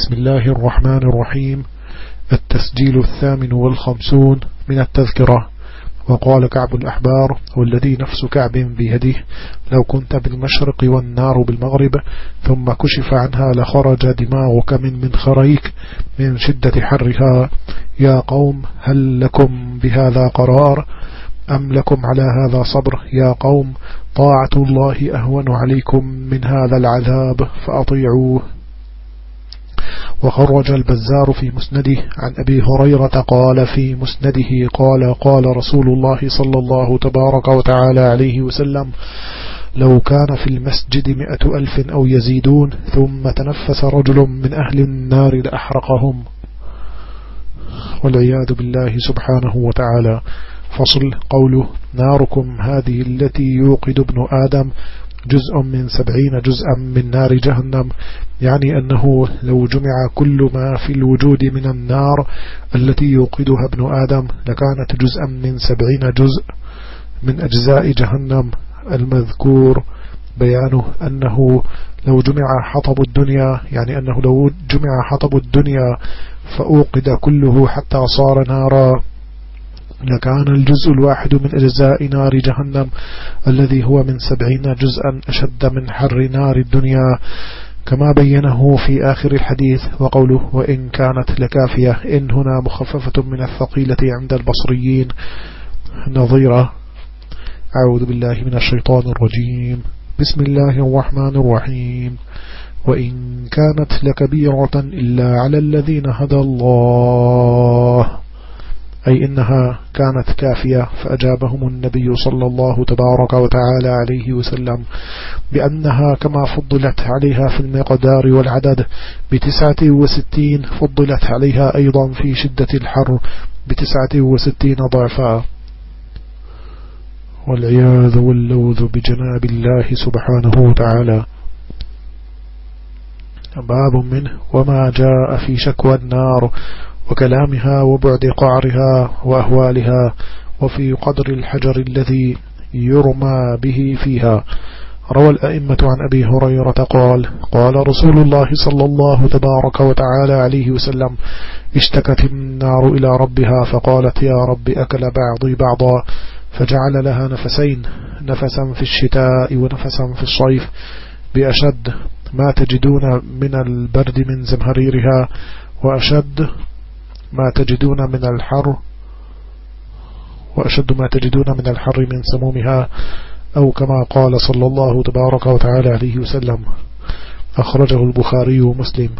بسم الله الرحمن الرحيم. التسجيل الثامن والخمسون من التذكرة. وقال كعب الأحبار والذي نفس كعب بيده. لو كنت بالمشرق والنار بالمغرب ثم كشف عنها لخرج دماغك من منخريك من شدة حرها. يا قوم هل لكم بهذا قرار؟ أم لكم على هذا صبر؟ يا قوم طاعة الله أهون عليكم من هذا العذاب فأطيعوه. وخرج البزار في مسنده عن أبي هريرة قال في مسنده قال قال رسول الله صلى الله تبارك وتعالى عليه وسلم لو كان في المسجد مئة ألف أو يزيدون ثم تنفس رجل من أهل النار لأحرقهم. والعياذ بالله سبحانه وتعالى. فصل قوله ناركم هذه التي يوقد ابن آدم جزء من سبعين جزءا من نار جهنم يعني أنه لو جمع كل ما في الوجود من النار التي يوقدها ابن آدم لكانت جزءا من سبعين جزء من أجزاء جهنم. المذكور بيانه أنه لو جمع حطب الدنيا يعني أنه لو جمع حطب الدنيا فأوقد كله حتى صار نارا. لكان الجزء الواحد من أجزاء نار جهنم الذي هو من سبعين جزءا أشد من حر نار الدنيا كما بينه في آخر الحديث وقوله وإن كانت لكافية إن هنا مخففة من الثقيلة عند البصريين. نظيرة. أعوذ بالله من الشيطان الرجيم. بسم الله الرحمن الرحيم. وإن كانت لكبيرة إلا على الذين هدى الله أي إنها كانت كافية فأجابهم النبي صلى الله تبارك وتعالى عليه وسلم بأنها كما فضلت عليها في المقدار والعدد بتسعة وستين فضلت عليها أيضا في شدة الحر بتسعة وستين ضعفا. والعياذ واللوذ بجناب الله سبحانه وتعالى. باب منه وما جاء في شكوى النار وكلامها وبعد قعرها وأهوالها وفي قدر الحجر الذي يرمى به فيها. روى الأئمة عن أبي هريرة قال قال رسول الله صلى الله تبارك وتعالى عليه وسلم اشتكت النار إلى ربها فقالت يا رب أكل بعضي بعضا. فجعل لها نفسين نفسا في الشتاء ونفسا في الصيف بأشد ما تجدون من البرد من زمهريرها وأشد ما تجدون من الحر وأشد ما تجدون من الحر من سمومها أو كما قال صلى الله تبارك وتعالى عليه وسلم. أخرجه البخاري ومسلم.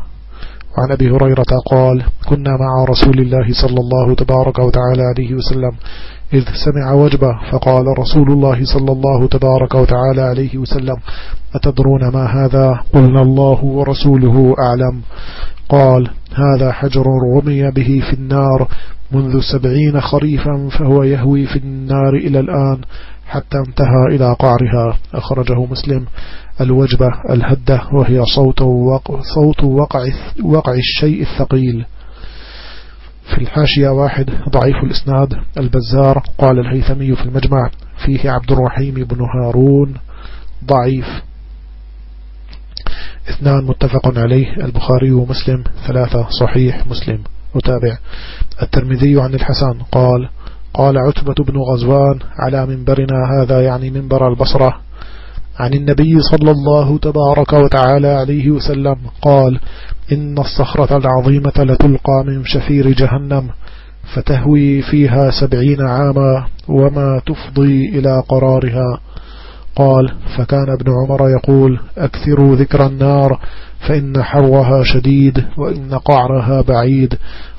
وعن أبي هريرة قال كنا مع رسول الله صلى الله تبارك وتعالى عليه وسلم إذ سمع وجبه فقال رسول الله صلى الله تبارك وتعالى عليه وسلم أتدرون ما هذا؟ قلنا الله ورسوله أعلم. قال هذا حجر رمي به في النار منذ سبعين خريفا فهو يهوي في النار إلى الآن. حتى انتهى إلى قعرها. أخرجه مسلم. الوجبة الهدة وهي صوت وقع, صوت وقع, وقع الشيء الثقيل. في الحاشية واحد ضعيف الإسناد. البزار قال الهيثمي في المجمع فيه عبد الرحيم بن هارون. ضعيف. اثنان متفق عليه. البخاري ومسلم ثلاثة صحيح مسلم. متابع. الترمذي عن الحسن قال قال عتبة بن غزوان على منبرنا هذا يعني منبر البصرة. عن النبي صلى الله تبارك وتعالى عليه وسلم قال إن الصخرة العظيمة لتلقى من شفير جهنم فتهوي فيها سبعين عاما وما تفضي إلى قرارها. قال فكان ابن عمر يقول أكثروا ذكر النار فإن حرها شديد وإن قعرها بعيد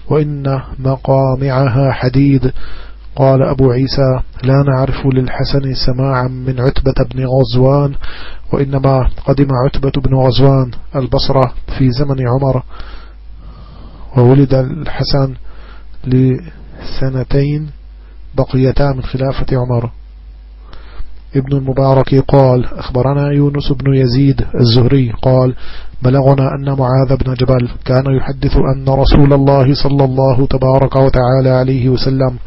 وإن مقامعها حديد قال أبو عيسى لا نعرف للحسن سماعا من عتبة بن غزوان وإنما قدم عتبة بن غزوان البصرة في زمن عمر. وولد الحسن لسنتين بقيتا من خلافة عمر. ابن المبارك قال أخبرنا يونس بن يزيد الزهري قال بلغنا أن معاذ بن جبل كان يحدث أن رسول الله صلى الله تبارك وتعالى عليه وسلم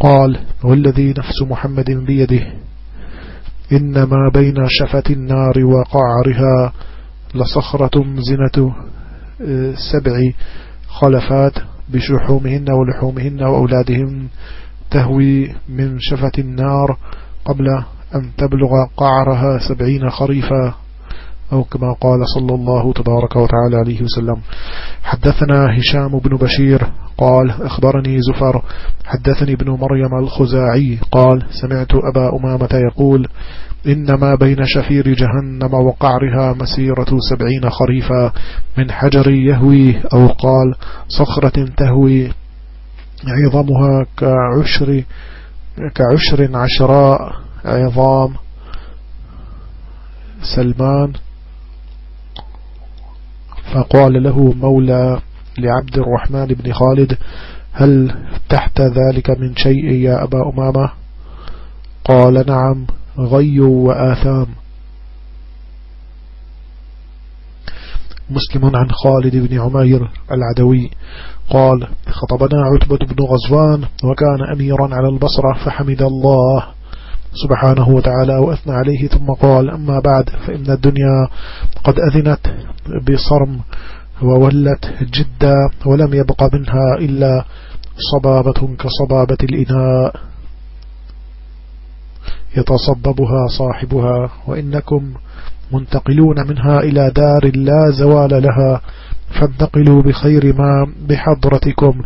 قال والذي نفس محمد بيده إنما بين شفة النار وقعرها لصخرة زنة سبع خلفات بشحومهن ولحومهن وأولادهن تهوي من شفة النار قبل أن تبلغ قعرها سبعين خريفا أو كما قال صلى الله تبارك وتعالى عليه وسلم. حدثنا هشام بن بشير قال أخبرني زفر. حدثني ابن مريم الخزاعي قال سمعت أبا أمامة يقول إنما بين شفير جهنم وقعرها مسيرة سبعين خريفا من حجر يهوي أو قال صخرة تهوي عظمها كعشر كعشر عشراء عظام سلمان. فقال له مولى لعبد الرحمن بن خالد هل تحت ذلك من شيء يا أبا أمامة؟ قال نعم غي وآثام. مسلم عن خالد بن عمير العدوي قال خطبنا عتبة بن غزوان وكان أميرا على البصرة فحمد الله. سبحانه وتعالى وأثنى عليه ثم قال أما بعد فإن الدنيا قد أذنت بصرم وولت جدا ولم يبق منها إلا صبابة كصبابة الإناء يتصببها صاحبها وإنكم منتقلون منها إلى دار لا زوال لها فانتقلوا بخير ما بحضرتكم.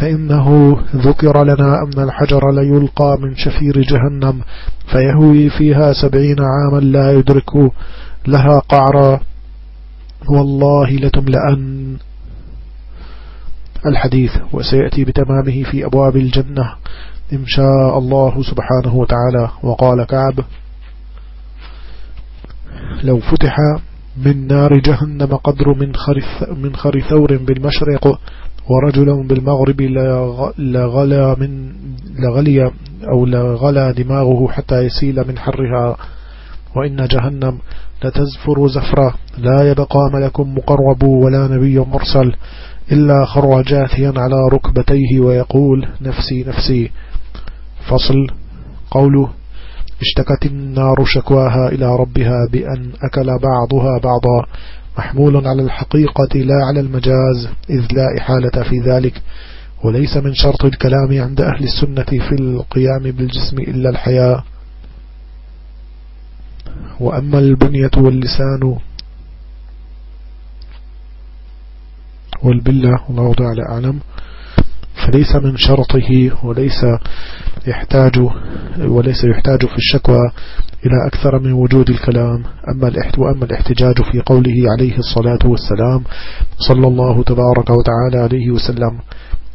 فإنه ذكر لنا أن الحجر ليلقى من شفير جهنم فيهوي فيها سبعين عاما لا يدرك لها قعرا والله لتملأن الحديث وسيأتي بتمامه في أبواب الجنة إن شاء الله سبحانه وتعالى. وقال كعب لو فتح من نار جهنم قدر من خرث من خرثور بالمشرق ورجل بالمغرب لغلى من لغلي أو لغلى دماغه حتى يسيل من حرها. وإن جهنم لتزفر زفرة لا يبقى ملك مقرب ولا نبي مرسل إلا خر جاثيا على ركبتيه ويقول نفسي نفسي. فصل. قوله اشتكت النار شكواها إلى ربها بأن أكل بعضها بعضا. محمول على الحقيقة لا على المجاز إذ لا إحالة في ذلك. وليس من شرط الكلام عند أهل السنة في القيام بالجسم إلا الحياة وأما البنية واللسان والبلة الله تعالى أعلم. فليس من شرطه وليس يحتاج وليس يحتاج في الشكوى إلى أكثر من وجود الكلام أما وأما الاحتجاج في قوله عليه الصلاة والسلام صلى الله تبارك وتعالى عليه وسلم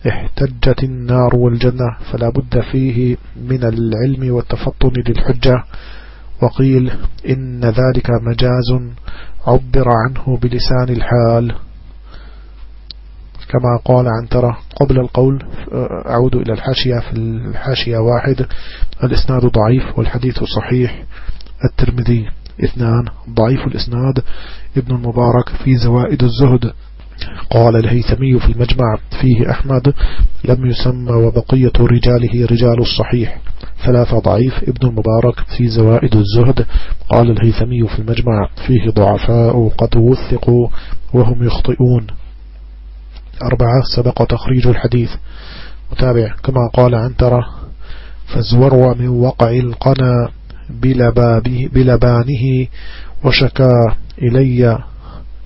احتجت النار والجنة فلا بد فيه من العلم والتفطن للحجة. وقيل إن ذلك مجاز عبر عنه بلسان الحال. كما قال عنترة قبل القول أعود إلى الحاشية في الحاشية واحد الإسناد ضعيف والحديث صحيح. الترمذي اثنان ضعيف الإسناد. ابن المبارك في زوائد الزهد. قال الهيثمي في المجمع فيه أحمد لم يسمى وبقية رجاله رجال الصحيح. ثلاثة ضعيف. ابن المبارك في زوائد الزهد. قال الهيثمي في المجمع فيه ضعفاء قد وثقوا وهم يخطئون. أربعة سبق تخريج الحديث. متابع كما قال عنترة فازوروا من وقع القنا بلبانه وشكا إلي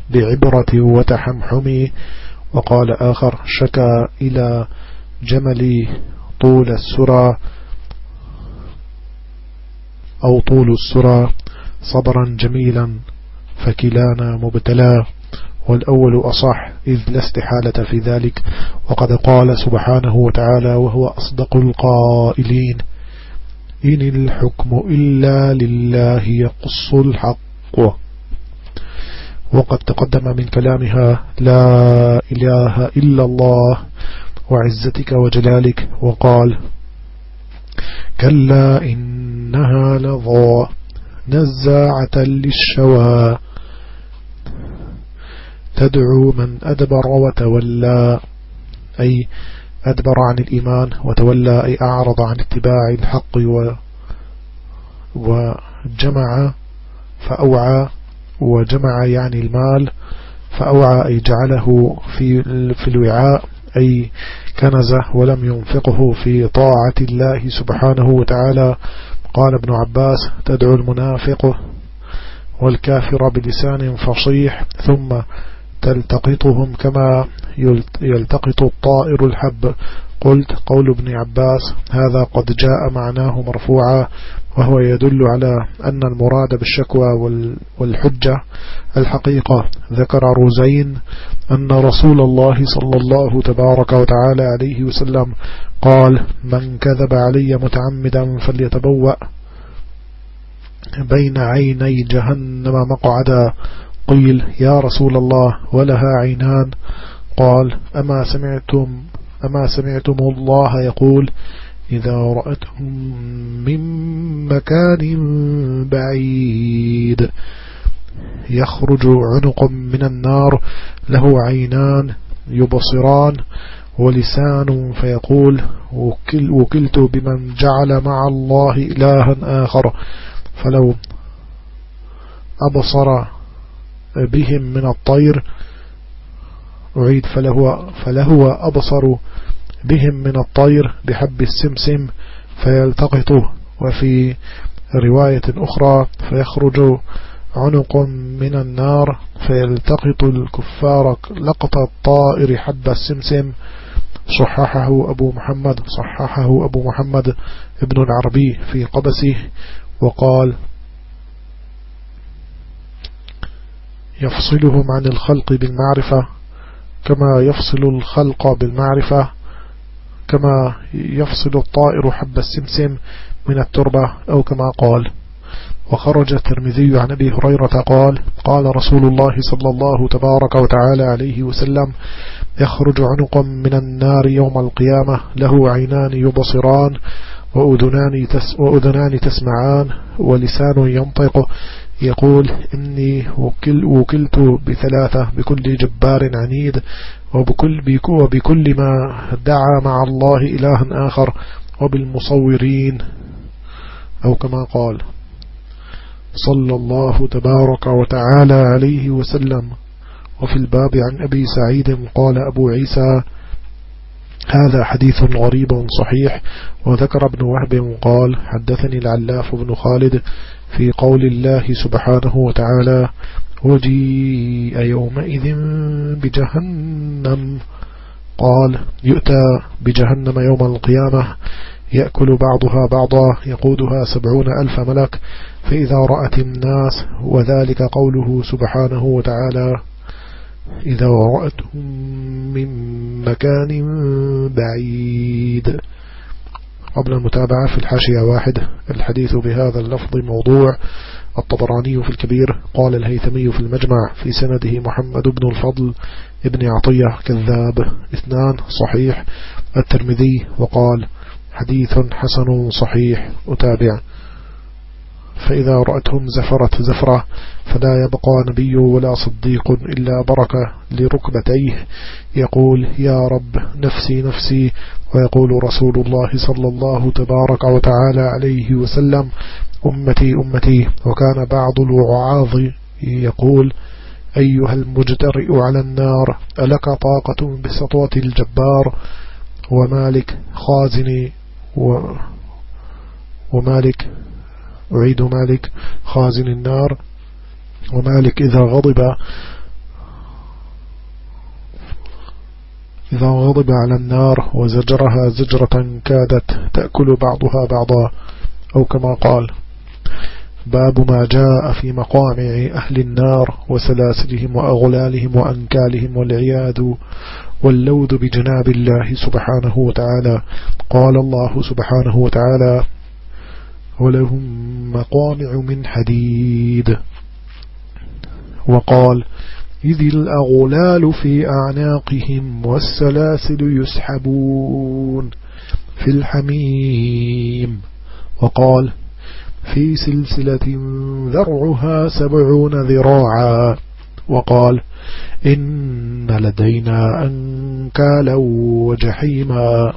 بعبرة وتحمحمي وقال آخر شكا إلى جملي طول السرى أو طول السرى صبرا جميلا فكلانا مبتلا والأول أصح إذ لا استحالة في ذلك وقد قال سبحانه وتعالى وهو أصدق القائلين إن الحكم إلا لله يقص الحق. وقد تقدم من كلامها لا إله إلا الله وعزتك وجلالك وقال كلا إنها لظى نزاعة للشوى. تدعو من أدبر وتولى أي أدبر عن الإيمان وتولى أي أعرض عن اتباع الحق و وجمع فأوعى وجمع يعني المال فأوعى أي جعله في, في الوعاء أي كنزه ولم ينفقه في طاعة الله سبحانه وتعالى. قال ابن عباس تدعو المنافق والكافر بلسان فصيح ثم تلتقطهم كما يلتقط الطائر الحب. قلت قول ابن عباس هذا قد جاء معناه مرفوعا وهو يدل على أن المراد بالشكوى والحجة الحقيقة. ذكر روزين أن رسول الله صلى الله تبارك وتعالى عليه وسلم قال من كذب علي متعمدا فليتبوأ بين عيني جهنم مقعدا. قيل يا رسول الله ولها عينان. قال أما سمعتم أما سمعتم الله؟ يقول إذا رأتهم من مكان بعيد. يخرج عنق من النار له عينان يبصران ولسان فيقول وكل وكلت بمن جعل مع الله إلها آخر. فلو أبصر بهم من الطير. أعيد فلهو, فلهو أبصر بهم من الطير بحب السمسم فيلتقطه وفي رواية أخرى فيخرج عنق من النار فيلتقط الكفار لقط الطائر حب السمسم. صححه أبو محمد صححه أبو محمد ابن العربي في قبسه وقال يفصلهم عن الخلق بالمعرفة كما يفصل الخلق بالمعرفة كما يفصل الطائر حب السمسم من التربة أو كما قال. وخرج الترمذي عن أبي هريرة قال قال رسول الله صلى الله تبارك وتعالى عليه وسلم يخرج عنق من النار يوم القيامة له عينان يبصران وأذنان, تس وأذنان تسمعان ولسان ينطق يقول إني وكل وكلت بثلاثة بكل جبار عنيد وبكل, وبكل ما دعا مع الله إلها آخر وبالمصورين أو كما قال صلى الله تبارك وتعالى عليه وسلم وفي الباب عن أبي سعيد قال أبو عيسى هذا حديث غريب صحيح وذكر ابن وهب قال حدثني العلاف بن خالد في قول الله سبحانه وتعالى وجيء يومئذ بجهنم. قال يؤتى بجهنم يوم القيامة يأكل بعضها بعضا يقودها سبعون ألف ملك فإذا رأت الناس. وذلك قوله سبحانه وتعالى إذا رأتهم من مكان بعيد. قبل المتابعة في الحاشية واحد الحديث بهذا اللفظ موضوع. الطبراني في الكبير قال الهيثمي في المجمع في سنده محمد بن الفضل ابن عطية كذاب. اثنان صحيح. الترمذي وقال حديث حسن صحيح. أتابع. فإذا رأتهم زفرت زفرة فلا يبقى نبي ولا صديق إلا بركة لركبتيه. يقول يا رب نفسي نفسي. ويقول رسول الله صلى الله تبارك وتعالى عليه وسلم أمتي أمتي. وكان بعض الوعاظ يقول أيها المجترئ على النار ألك طاقة بسطوة الجبار؟ ومالك خازني و ومالك أعيد مالك خازن النار ومالك إذا غضب إذا غضب على النار وزجرها زجرة كادت تأكل بعضها بعضا أو كما قال باب ما جاء في مقامع أهل النار وسلاسلهم وأغلالهم وأنكالهم والعياذ واللوذ بجناب الله سبحانه وتعالى. قال الله سبحانه وتعالى ولهم مقامع من حديد. وقال إذ الأغلال في أعناقهم والسلاسل يسحبون في الحميم. وقال في سلسلة ذرعها سبعون ذراعا. وقال إن لدينا أنكالا وجحيما.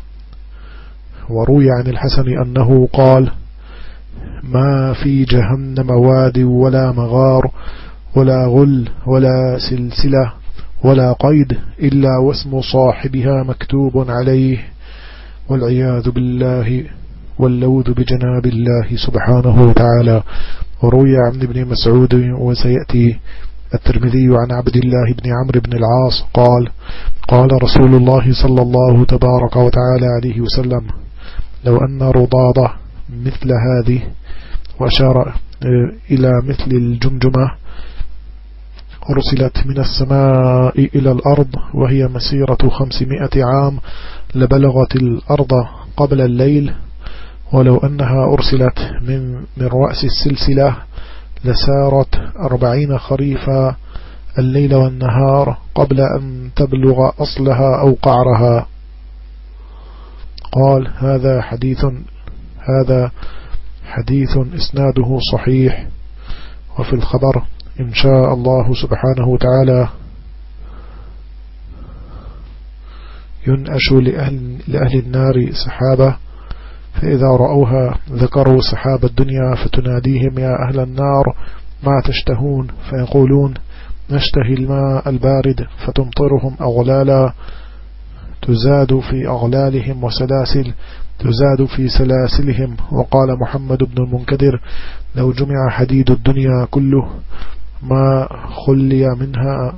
وروي عن الحسن أنه قال ما في جهنم واد ولا مغار ولا غل ولا سلسلة ولا قيد إلا واسم صاحبها مكتوب عليه والعياذ بالله واللوذ بجناب الله سبحانه وتعالى. وروي عن ابن مسعود وسيأتي الترمذي عن عبد الله بن عمرو بن العاص قال قال رسول الله صلى الله تبارك وتعالى عليه وسلم لو أن رضاضة مثل هذه وأشار إلى مثل الجمجمة. أرسلت من السماء إلى الأرض وهي مسيرة خمسمائة عام لبلغت الأرض قبل الليل. ولو أنها أرسلت من, من رأس السلسلة لسارت أربعين خريفا الليل والنهار قبل أن تبلغ أصلها أو قعرها. قال هذا حديث هذا حديث إسناده صحيح وفي الخبر إن شاء الله سبحانه وتعالى ينأش لأهل, لأهل النار سحابة فإذا رأوها ذكروا سحاب الدنيا فتناديهم يا أهل النار ما تشتهون فيقولون نشتهي الماء البارد فتمطرهم أغلالا تزاد في أغلالهم وسلاسل تزاد في سلاسلهم. وقال محمد بن المنكدر لو جمع حديد الدنيا كله ما خلي منها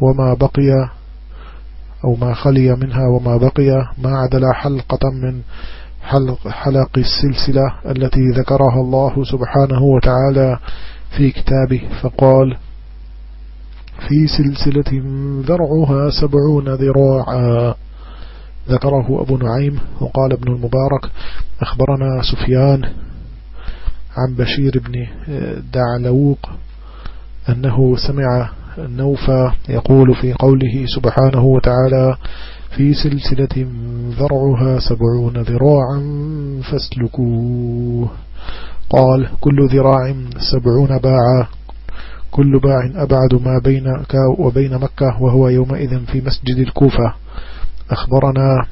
وما بقي أو ما خلي منها وما بقي ما عدل حلقة من حلق, حلق السلسلة التي ذكرها الله سبحانه وتعالى في كتابه. فقال في سلسلة ذرعها سبعون ذراعا. ذكره أبو نعيم وقال ابن المبارك أخبرنا سفيان عن بشير بن دعلوق أنه سمع النوفى يقول في قوله سبحانه وتعالى في سلسلة ذرعها سبعون ذراعا فاسلكوه. قال كل ذراع سبعون باعا. كل باع أبعد ما بينك وبين مكة وهو يومئذ في مسجد الكوفة. أخبرنا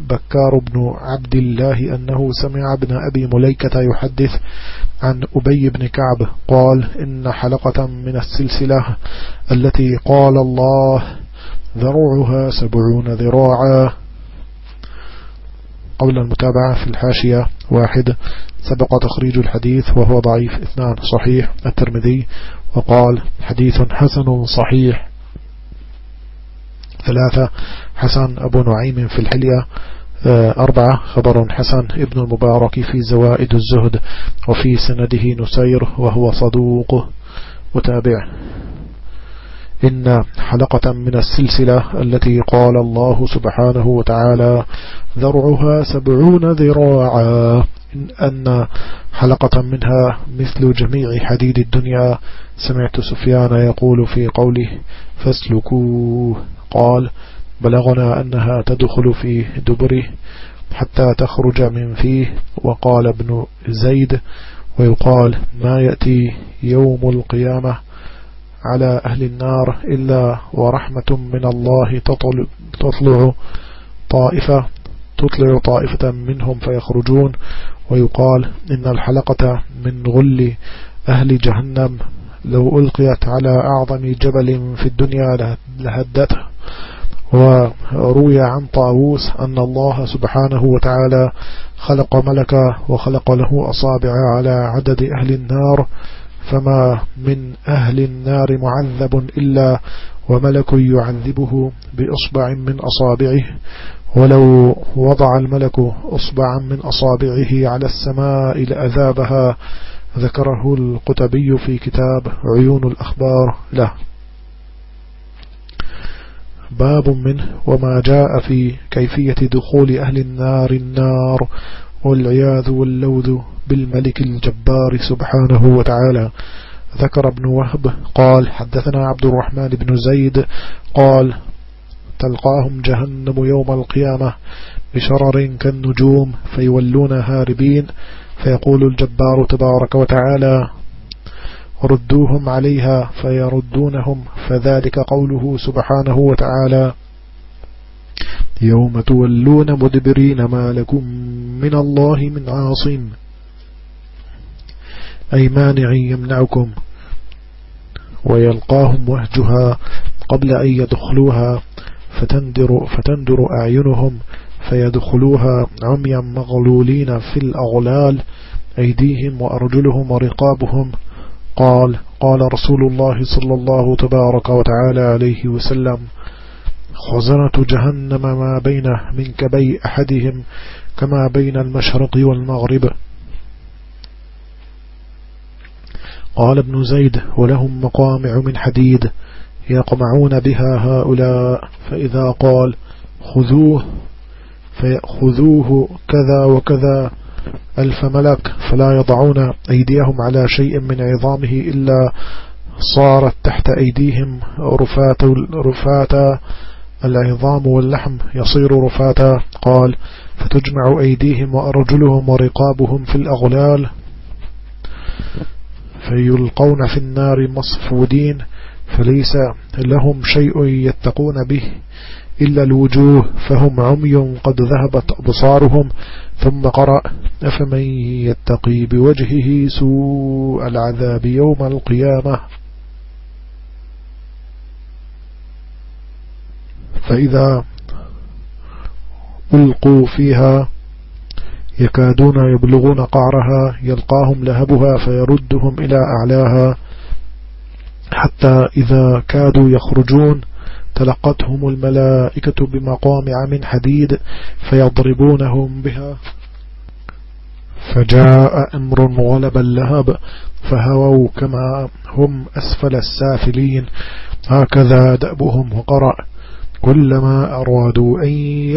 بكار بن عبد الله أنه سمع ابن أبي مليكة يحدث عن أبي بن كعب قال إن حلقة من السلسلة التي قال الله ذروعها سبعون ذراعا. قبل المتابعة في الحاشية واحد سبق تخريج الحديث وهو ضعيف اثنان صحيح. الترمذي وقال حديث حسن صحيح. ثلاثة حسن أبو نعيم في الحلية. آه، أربعة. خبر حسن ابن المبارك في زوائد الزهد وفي سنده نسير وهو صدوق. متابع إن حلقة من السلسلة التي قال الله سبحانه وتعالى ذرعها سبعون ذراعا. إن أن حلقة منها مثل جميع حديد الدنيا. سمعت سفيان يقول في قوله فاسلكوه. قال بلغنا أنها تدخل في دبره حتى تخرج من فيه وقال ابن زيد ويقال ما يأتي يوم القيامة على أهل النار إلا ورحمة من الله تطلع طائفة تطلع طائفة منهم فيخرجون ويقال إن الحلقة من غل أهل جهنم لو ألقيت على أعظم جبل في الدنيا لهدته وروي عن طاووس أن الله سبحانه وتعالى خلق ملكا وخلق له أصابع على عدد أهل النار فما من أهل النار معذب إلا وملك يعذبه بإصبع من أصابعه. ولو وضع الملك أصبعا من أصابعه على السماء لأذابها ذكره القتبي في كتاب عيون الأخبار له. باب منه وما جاء في كيفية دخول أهل النار النار والعياذ واللوذ بالملك الجبار سبحانه وتعالى. ذكر ابن وهب قال حدثنا عبد الرحمن بن زيد قال تلقاهم جهنم يوم القيامة بشرر كالنجوم فيولون هاربين. فيقول الجبار تبارك وتعالى ردوهم عليها فيردونهم فذلك قوله سبحانه وتعالى يوم تولون مدبرين ما لكم من الله من عاصم أي مانع يمنعكم ويلقاهم وهجها قبل أن يدخلوها فتندر, فتندر أعينهم فيدخلوها عميا مغلولين في الأغلال أيديهم وأرجلهم ورقابهم قال قال رسول الله صلى الله تبارك وتعالى عليه وسلم خزنة جهنم ما بين من كبي أحدهم كما بين المشرق والمغرب. قال ابن زيد ولهم مقامع من حديد يقمعون بها هؤلاء فإذا قال خذوه فيأخذوه كذا وكذا. ألف ملك فلا يضعون أيديهم على شيء من عظامه إلا صارت تحت أيديهم رفات, رفات العظام واللحم يصير رفاتا قال فتجمع أيديهم وأرجلهم ورقابهم في الأغلال فيلقون في النار مصفودين فليس لهم شيء يتقون به. إلا الوجوه فهم عمي قد ذهبت أبصارهم ثم قرأ أفمن يتقي بوجهه سوء العذاب يوم القيامة؟ فإذا ألقوا فيها يكادون يبلغون قعرها يلقاهم لهبها فيردهم إلى أعلاها حتى إذا كادوا يخرجون تلقتهم الملائكة بمقامع من حديد فيضربونهم بها. فجاء أمر غلب اللهب فهووا كما هم أسفل السافلين. هكذا دأبهم وقرأ. كلما أرادوا أن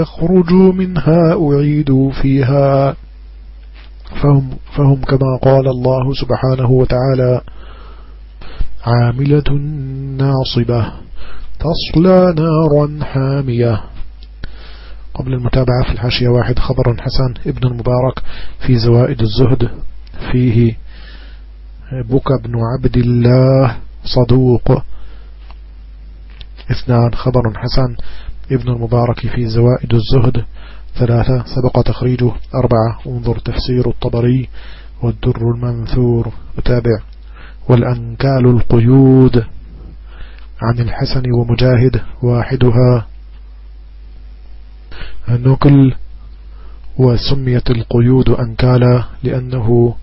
يخرجوا منها أعيدوا فيها. فهم, فهم كما قال الله سبحانه وتعالى عاملة ناصبة. تصلى نارا حامية. قبل المتابعة في الحاشية واحد خبر حسن ابن المبارك في زوائد الزهد. فيه بك بن عبد الله صدوق. اثنان خبر حسن ابن المبارك في زوائد الزهد. ثلاثة سبق تخريجه. أربعة انظر تفسير الطبري والدر المنثور. وتابع والأنكال القيود. عن الحسن ومجاهد واحدها النكل وسميت القيود أنكالا لأنه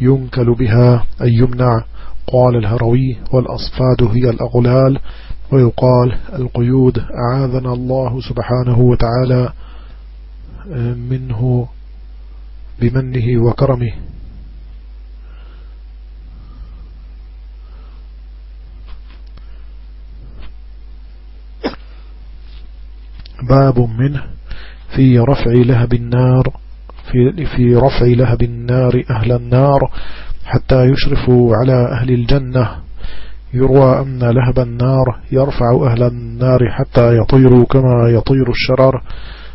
ينكل بها أي يمنع قال الهروي والأصفاد هي الأغلال ويقال القيود أعاذنا الله سبحانه وتعالى منه بمنه وكرمه. باب منه في رفع لهب النار في, في رفع لهب النار أهل النار حتى يشرفوا على أهل الجنة. يروى أن لهب النار يرفع أهل النار حتى يطيروا كما يطير الشرر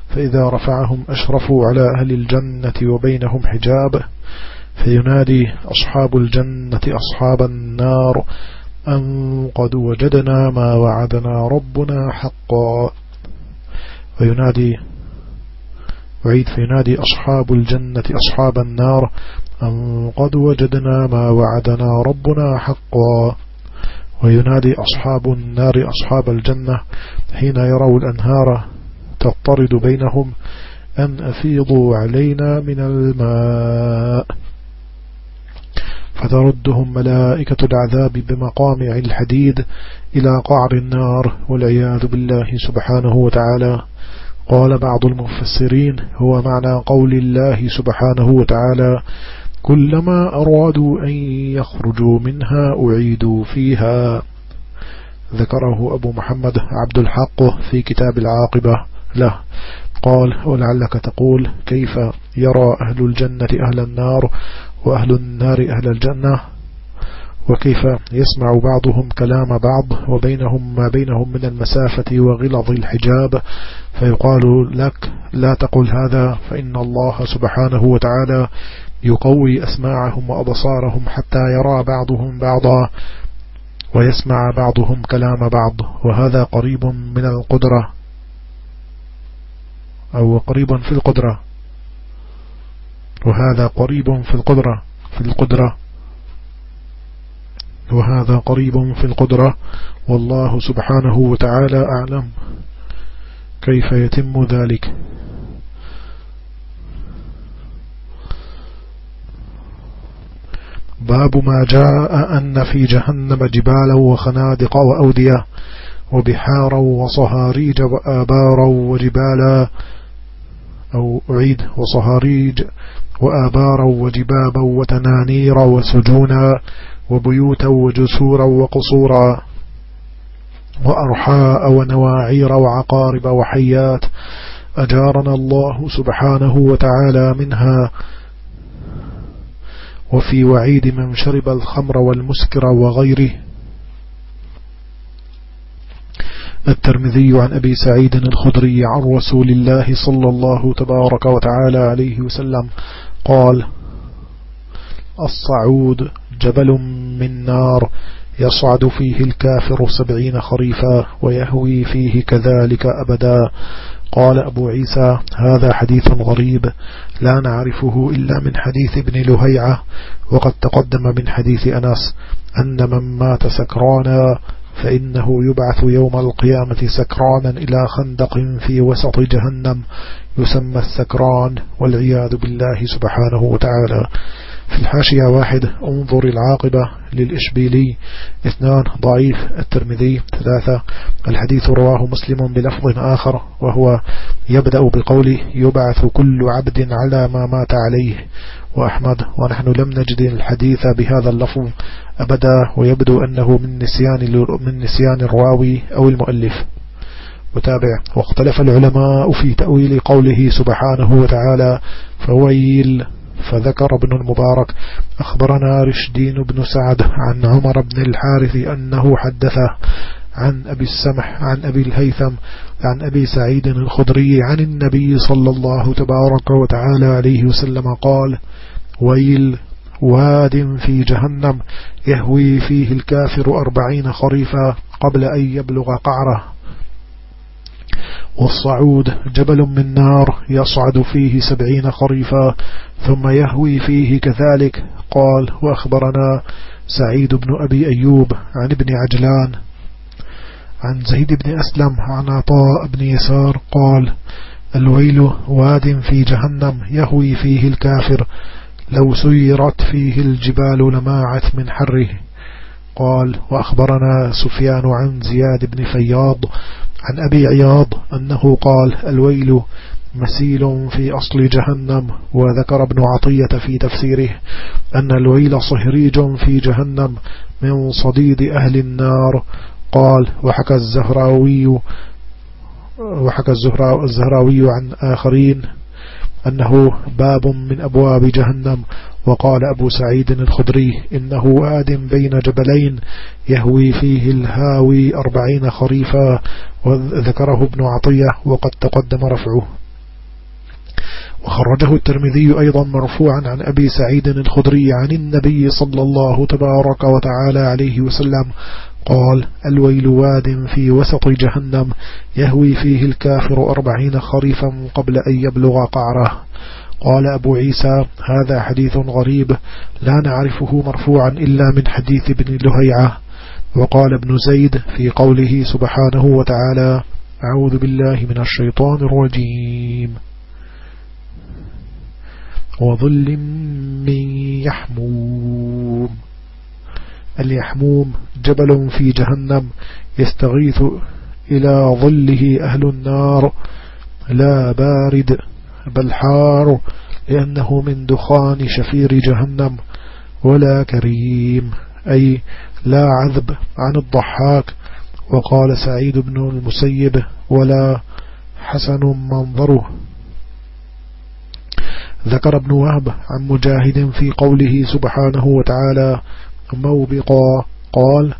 فإذا رفعهم أشرفوا على أهل الجنة وبينهم حجاب. فينادي أصحاب الجنة أصحاب النار أن قد وجدنا ما وعدنا ربنا حقا. وينادي وعيد فينادي أصحاب الجنة أصحاب النار أن قد وجدنا ما وعدنا ربنا حقا. وينادي أصحاب النار أصحاب الجنة حين يروا الأنهار تطرد بينهم أن أفيضوا علينا من الماء. فتردهم ملائكة العذاب بمقامع الحديد إلى قعر النار والعياذ بالله سبحانه وتعالى. قال بعض المفسرين هو معنى قول الله سبحانه وتعالى كلما أرادوا أن يخرجوا منها أعيدوا فيها. ذكره أبو محمد عبد الحق في كتاب العاقبة له. قال ولعلك تقول كيف يرى أهل الجنة أهل النار وأهل النار أهل الجنة وكيف يسمع بعضهم كلام بعض وبينهم ما بينهم من المسافة وغلظ الحجاب فيقال لك لا تقل هذا فإن الله سبحانه وتعالى يقوي أسماعهم وأبصارهم حتى يرى بعضهم بعضا ويسمع بعضهم كلام بعض وهذا قريب من القدرة أو قريب في القدرة. وهذا قريب في القدرة في القدرة. وهذا قريب في القدرة. والله سبحانه وتعالى أعلم كيف يتم ذلك. باب ما جاء أن في جهنم جبالا وخنادق وأودية وبحارا وصهاريج وآبارا وجبالا أو أعيد وصهاريج وآبارا وجبابا وتنانير وسجونا وبيوتا وجسورا وقصورا وأرحاء ونواعير وعقارب وحيات أجارنا الله سبحانه وتعالى منها وفي وعيد من شرب الخمر والمسكر وغيره. الترمذي عن أبي سعيد الخدري عن رسول الله صلى الله تبارك وتعالى عليه وسلم قال الصعود جبل من نار يصعد فيه الكافر سبعين خريفا ويهوي فيه كذلك أبدا. قال أبو عيسى هذا حديث غريب لا نعرفه إلا من حديث ابن لهيعة وقد تقدم من حديث أنس أن من مات سكرانا فإنه يبعث يوم القيامة سكرانا إلى خندق في وسط جهنم يسمى السكران والعياذ بالله سبحانه وتعالى. في الحاشية واحد انظر العاقبة للإشبيلي. اثنان ضعيف. الترمذي ثلاثة. الحديث رواه مسلم بلفظ آخر وهو يبدأ بقوله يبعث كل عبد على ما مات عليه. وأحمد ونحن لم نجد الحديث بهذا اللفظ أبدا ويبدو أنه من نسيان, من نسيان الراوي أو المؤلف. وتابع. واختلف العلماء في تأويل قوله سبحانه وتعالى فويل فذكر ابن المبارك. أخبرنا رشدين بن سعد عن عمر بن الحارث أنه حدثه. عن أبي السمح عن أبي الهيثم عن أبي سعيد الخضري عن النبي صلى الله تبارك وتعالى عليه وسلم قال ويل واد في جهنم يهوي فيه الكافر أربعين خريفا قبل أن يبلغ قعره. والصعود جبل من نار يصعد فيه سبعين خريفا ثم يهوي فيه كذلك. قال وأخبرنا سعيد بن أبي أيوب عن ابن عجلان عن زيد بن أسلم عن عطاء بن يسار قال الويل واد في جهنم يهوي فيه الكافر لو سيرت فيه الجبال لماعت من حره. قال وأخبرنا سفيان عن زياد بن فياض عن أبي عياض أنه قال الويل مسيل في أصل جهنم وذكر ابن عطية في تفسيره أن الويل صهريج في جهنم من صديد أهل النار قال وحكى الزهراوي وحكى الزهراوي عن آخرين أنه باب من أبواب جهنم. وقال أبو سعيد الخدري إنه واد بين جبلين يهوي فيه الهاوي أربعين خريفا وذكره ابن عطية وقد تقدم رفعه. وخرجه الترمذي أيضا مرفوعا عن أبي سعيد الخدري عن النبي صلى الله تبارك وتعالى عليه وسلم قال الويل واد في وسط جهنم يهوي فيه الكافر أربعين خريفا قبل أن يبلغ قعره. قال أبو عيسى هذا حديث غريب لا نعرفه مرفوعا إلا من حديث ابن لهيعة. وقال ابن زيد في قوله سبحانه وتعالى أعوذ بالله من الشيطان الرجيم. وظل من يحموم. اليحموم جبل في جهنم يستغيث إلى ظله أهل النار لا بارد بل حار لأنه من دخان شفير جهنم ولا كريم أي لا عذب عن الضحاك. وقال سعيد بن المسيب ولا حسن منظره. ذكر ابن وهب عن مجاهد في قوله سبحانه وتعالى موبقا. قال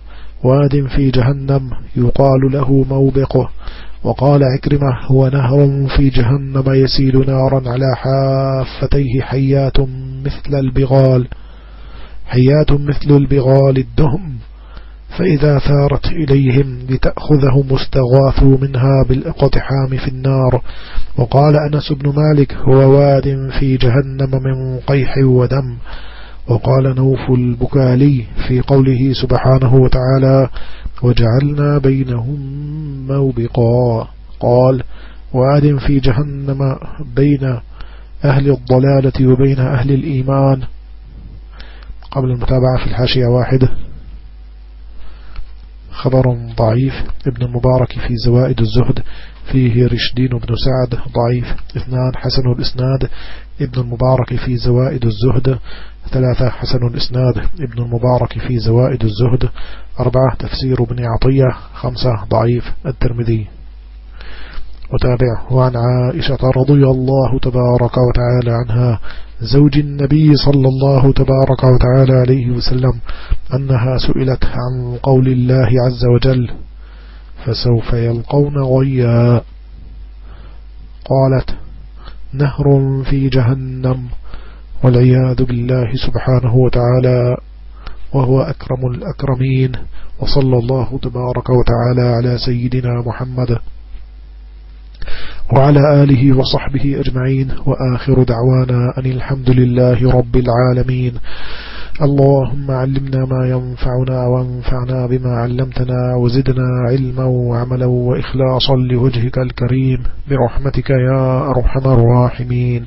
واد في جهنم يقال له موبقه وقال عكرمة هو نهر في جهنم يسيل نارا على حافتيه حيات مثل البغال. حيات مثل البغال الدهم. فإذا ثارت إليهم لتأخذهم استغاثوا منها بالاقتحام في النار. وقال أنس بن مالك هو واد في جهنم من قيح ودم. وقال نوف البكالي في قوله سبحانه وتعالى وجعلنا بينهم موبقا قال وآد في جهنم بين أهل الضلالة وبين أهل الإيمان قبل المتابعة في الحاشية واحد. خبر ضعيف. ابن المبارك في زوائد الزهد. فيه رشدين بن سعد ضعيف. اثنان حسن الإسناد. ابن المبارك في زوائد الزهد. ثلاثة حسن الإسناد ابن المبارك في زوائد الزهد أربعة تفسير ابن عطية خمسة ضعيف الترمذي. وتابع وعن عائشة رضي الله تبارك وتعالى عنها زوج النبي صلى الله تبارك وتعالى عليه وسلم أنها سئلت عن قول الله عز وجل فسوف يلقون غيا. قالت نهر في جهنم. والعياذ بالله سبحانه وتعالى وهو أكرم الأكرمين وصلى الله تبارك وتعالى على سيدنا محمد وعلى آله وصحبه أجمعين وآخر دعوانا أن الحمد لله رب العالمين. اللهم علمنا ما ينفعنا وانفعنا بما علمتنا وزدنا علما وعملا وإخلاصا لوجهك الكريم برحمتك يا أرحم الراحمين.